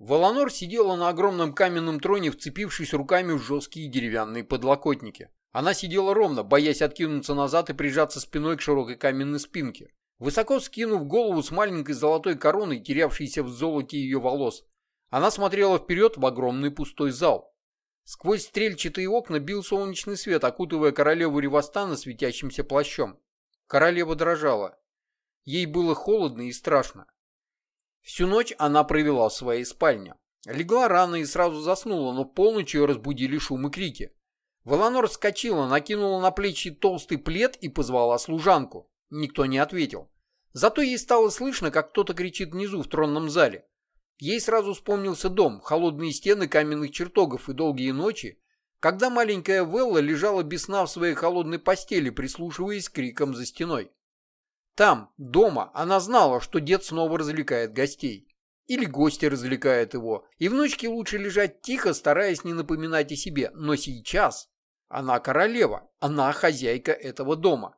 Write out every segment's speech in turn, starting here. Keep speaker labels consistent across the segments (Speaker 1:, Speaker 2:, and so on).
Speaker 1: Воланор сидела на огромном каменном троне, вцепившись руками в жесткие деревянные подлокотники. Она сидела ровно, боясь откинуться назад и прижаться спиной к широкой каменной спинке. Высоко скинув голову с маленькой золотой короной, терявшейся в золоте ее волос, она смотрела вперед в огромный пустой зал. Сквозь стрельчатые окна бил солнечный свет, окутывая королеву Ревостана светящимся плащом. Королева дрожала. Ей было холодно и страшно. Всю ночь она провела в своей спальне. Легла рано и сразу заснула, но полночь ее разбудили шум и крики. Валанор вскочила, накинула на плечи толстый плед и позвала служанку. Никто не ответил. Зато ей стало слышно, как кто-то кричит внизу в тронном зале. Ей сразу вспомнился дом, холодные стены каменных чертогов и долгие ночи, когда маленькая Велла лежала без сна в своей холодной постели, прислушиваясь к крикам за стеной. Там, дома, она знала, что дед снова развлекает гостей. Или гости развлекают его, и внучке лучше лежать тихо, стараясь не напоминать о себе. Но сейчас она королева, она хозяйка этого дома.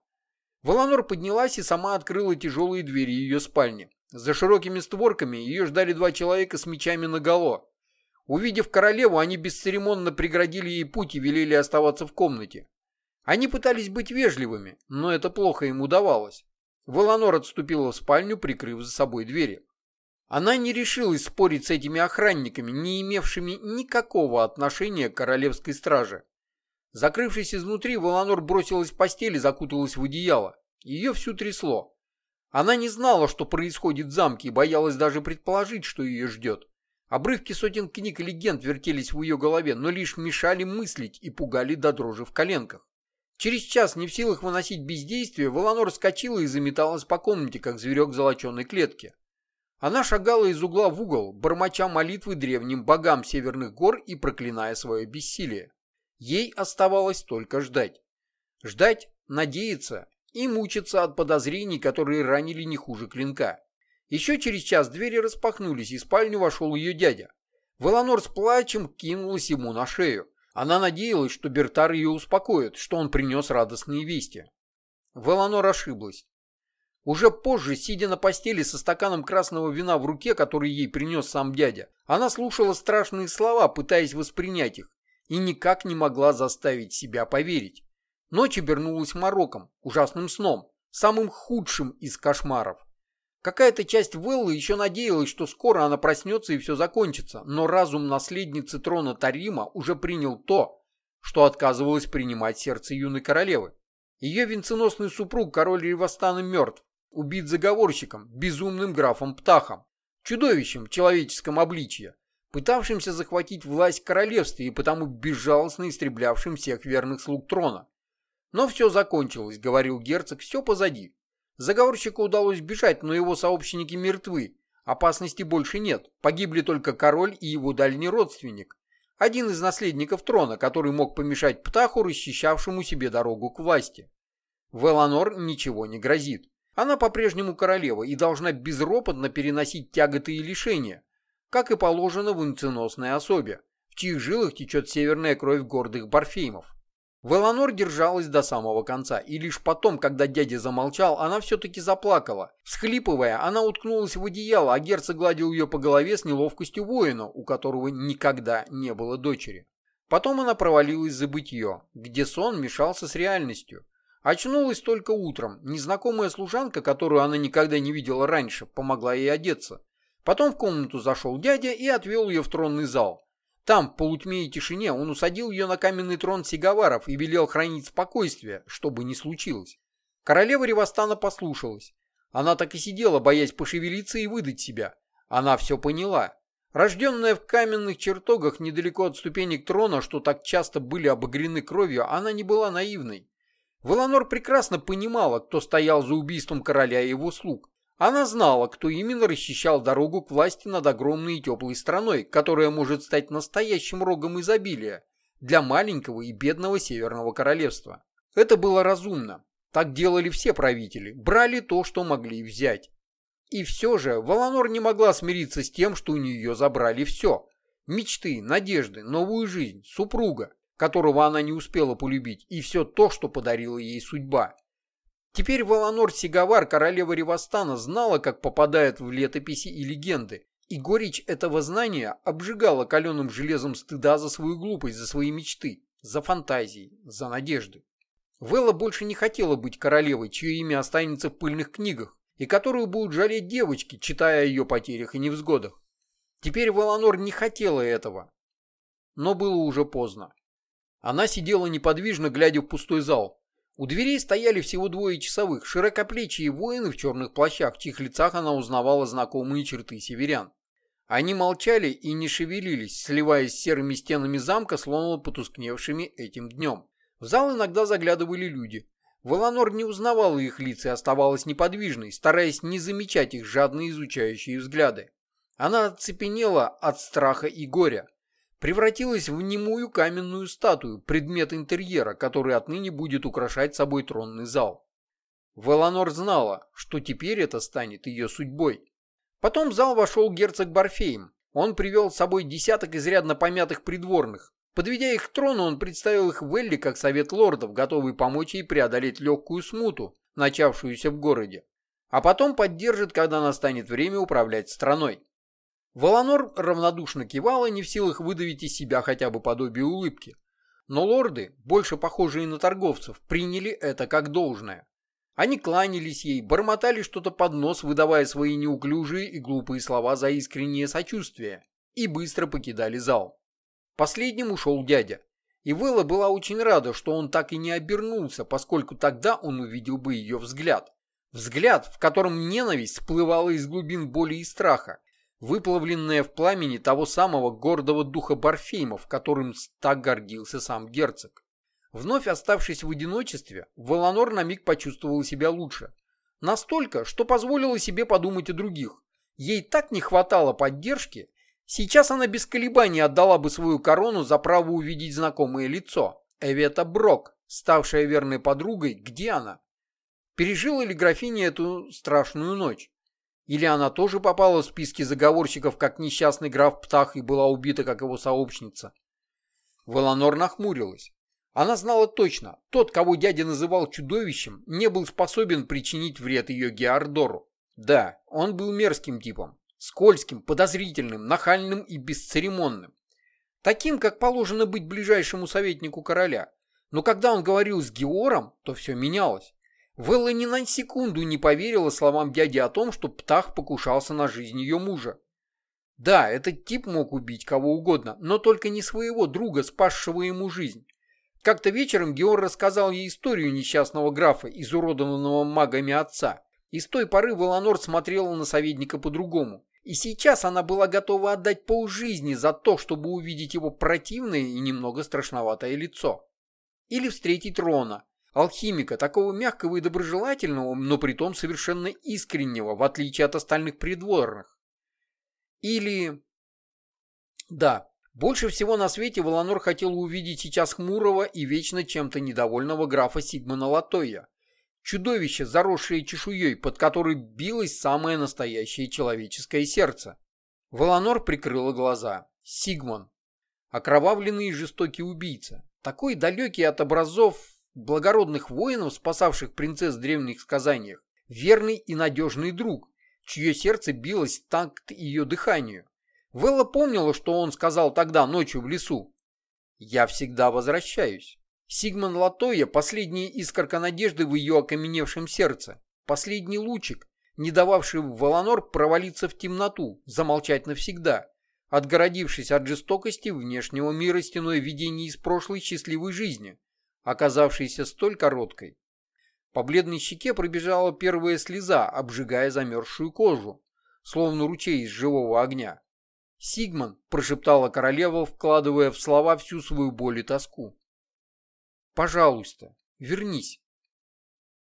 Speaker 1: Воланор поднялась и сама открыла тяжелые двери ее спальни. За широкими створками ее ждали два человека с мечами наголо. Увидев королеву, они бесцеремонно преградили ей путь и велели оставаться в комнате. Они пытались быть вежливыми, но это плохо им удавалось. Воланор отступила в спальню, прикрыв за собой двери. Она не решилась спорить с этими охранниками, не имевшими никакого отношения к королевской страже. Закрывшись изнутри, Воланор бросилась в постель и закуталась в одеяло. Ее всю трясло. Она не знала, что происходит в замке, и боялась даже предположить, что ее ждет. Обрывки сотен книг и легенд вертелись в ее голове, но лишь мешали мыслить и пугали до дрожи в коленках. Через час, не в силах выносить бездействие, Воланор скочила и заметалась по комнате, как зверек в золоченой клетке. Она шагала из угла в угол, бормоча молитвы древним богам северных гор и проклиная свое бессилие. Ей оставалось только ждать. Ждать, надеяться и мучиться от подозрений, которые ранили не хуже клинка. Еще через час двери распахнулись, и в спальню вошел ее дядя. Воланор с плачем кинулась ему на шею. Она надеялась, что Бертар ее успокоит, что он принес радостные вести. Веланор ошиблась. Уже позже, сидя на постели со стаканом красного вина в руке, который ей принес сам дядя, она слушала страшные слова, пытаясь воспринять их, и никак не могла заставить себя поверить. Ночь обернулась мороком, ужасным сном, самым худшим из кошмаров. Какая-то часть Веллы еще надеялась, что скоро она проснется и все закончится, но разум наследницы трона Тарима уже принял то, что отказывалось принимать сердце юной королевы. Ее венценосный супруг, король Ривастана, мертв, убит заговорщиком, безумным графом Птахом, чудовищем в человеческом обличье, пытавшимся захватить власть в королевстве и потому безжалостно истреблявшим всех верных слуг трона. Но все закончилось, говорил герцог, все позади. Заговорщику удалось бежать, но его сообщники мертвы. Опасности больше нет. Погибли только король и его дальний родственник. Один из наследников трона, который мог помешать Птаху, расчищавшему себе дорогу к власти. Веланор ничего не грозит. Она по-прежнему королева и должна безропотно переносить тяготы и лишения, как и положено в инценосной особе, в чьих жилах течет северная кровь гордых барфеймов. Веланор держалась до самого конца, и лишь потом, когда дядя замолчал, она все-таки заплакала. Всхлипывая, она уткнулась в одеяло, а герцог гладил ее по голове с неловкостью воина, у которого никогда не было дочери. Потом она провалилась в забытье, где сон мешался с реальностью. Очнулась только утром. Незнакомая служанка, которую она никогда не видела раньше, помогла ей одеться. Потом в комнату зашел дядя и отвел ее в тронный зал. Там, в полутьме и тишине, он усадил ее на каменный трон сигаваров и велел хранить спокойствие, что бы ни случилось. Королева Ревостана послушалась. Она так и сидела, боясь пошевелиться и выдать себя. Она все поняла. Рожденная в каменных чертогах недалеко от ступенек трона, что так часто были обогрены кровью, она не была наивной. Веланор прекрасно понимала, кто стоял за убийством короля и его слуг. Она знала, кто именно расчищал дорогу к власти над огромной и теплой страной, которая может стать настоящим рогом изобилия для маленького и бедного Северного Королевства. Это было разумно. Так делали все правители, брали то, что могли взять. И все же Валанор не могла смириться с тем, что у нее забрали все. Мечты, надежды, новую жизнь, супруга, которого она не успела полюбить, и все то, что подарила ей судьба. Теперь Валанор Сигавар, королева Ревостана, знала, как попадает в летописи и легенды, И горечь этого знания обжигала каленым железом стыда за свою глупость, за свои мечты, за фантазии, за надежды. Велла больше не хотела быть королевой, чье имя останется в пыльных книгах, и которую будут жалеть девочки, читая о ее потерях и невзгодах. Теперь Веланор не хотела этого. Но было уже поздно. Она сидела неподвижно, глядя в пустой зал. У дверей стояли всего двое часовых, широкоплечие воины в черных плащах, в чьих лицах она узнавала знакомые черты северян. Они молчали и не шевелились, сливаясь с серыми стенами замка, словно потускневшими этим днем. В зал иногда заглядывали люди. Воланор не узнавала их лица и оставалась неподвижной, стараясь не замечать их жадно изучающие взгляды. Она оцепенела от страха и горя превратилась в немую каменную статую, предмет интерьера, который отныне будет украшать собой тронный зал. Веланор знала, что теперь это станет ее судьбой. Потом в зал вошел герцог Барфейм. Он привел с собой десяток изрядно помятых придворных. Подведя их к трону, он представил их Велли как совет лордов, готовый помочь ей преодолеть легкую смуту, начавшуюся в городе. А потом поддержит, когда настанет время управлять страной. Воланор равнодушно кивала, не в силах выдавить из себя хотя бы подобие улыбки. Но лорды, больше похожие на торговцев, приняли это как должное. Они кланялись ей, бормотали что-то под нос, выдавая свои неуклюжие и глупые слова за искреннее сочувствие, и быстро покидали зал. Последним ушел дядя. И Вэлла была очень рада, что он так и не обернулся, поскольку тогда он увидел бы ее взгляд. Взгляд, в котором ненависть всплывала из глубин боли и страха, выплавленная в пламени того самого гордого духа Барфеймов, которым так гордился сам герцог. Вновь оставшись в одиночестве, Валанор на миг почувствовала себя лучше. Настолько, что позволила себе подумать о других. Ей так не хватало поддержки, сейчас она без колебаний отдала бы свою корону за право увидеть знакомое лицо. Эвета Брок, ставшая верной подругой, где она? Пережила ли графиня эту страшную ночь? Или она тоже попала в списки заговорщиков, как несчастный граф Птах, и была убита, как его сообщница? Веланор нахмурилась. Она знала точно, тот, кого дядя называл чудовищем, не был способен причинить вред ее Геордору. Да, он был мерзким типом, скользким, подозрительным, нахальным и бесцеремонным. Таким, как положено быть ближайшему советнику короля. Но когда он говорил с Геором, то все менялось. Велла ни на секунду не поверила словам дяди о том, что Птах покушался на жизнь ее мужа. Да, этот тип мог убить кого угодно, но только не своего друга, спасшего ему жизнь. Как-то вечером Геор рассказал ей историю несчастного графа, изуродованного магами отца. И с той поры Веланор смотрела на советника по-другому. И сейчас она была готова отдать полжизни за то, чтобы увидеть его противное и немного страшноватое лицо. Или встретить Рона, алхимика, такого мягкого и доброжелательного, но притом совершенно искреннего, в отличие от остальных придворных. Или... Да, больше всего на свете Воланор хотел увидеть сейчас хмурого и вечно чем-то недовольного графа Сигмана Латоя. Чудовище, заросшее чешуей, под которой билось самое настоящее человеческое сердце. Воланор прикрыла глаза. Сигман. Окровавленный и жестокий убийца. Такой далекий от образов благородных воинов, спасавших принцесс в древних сказаниях, верный и надежный друг, чье сердце билось в такт ее дыханию. Велла помнила, что он сказал тогда ночью в лесу. «Я всегда возвращаюсь». Сигман Латоя – последняя искорка надежды в ее окаменевшем сердце, последний лучик, не дававший Валанор провалиться в темноту, замолчать навсегда, отгородившись от жестокости внешнего мира стеной видений из прошлой счастливой жизни, оказавшейся столь короткой. По бледной щеке пробежала первая слеза, обжигая замерзшую кожу, словно ручей из живого огня. «Сигман», — прошептала королева, вкладывая в слова всю свою боль и тоску. «Пожалуйста, вернись».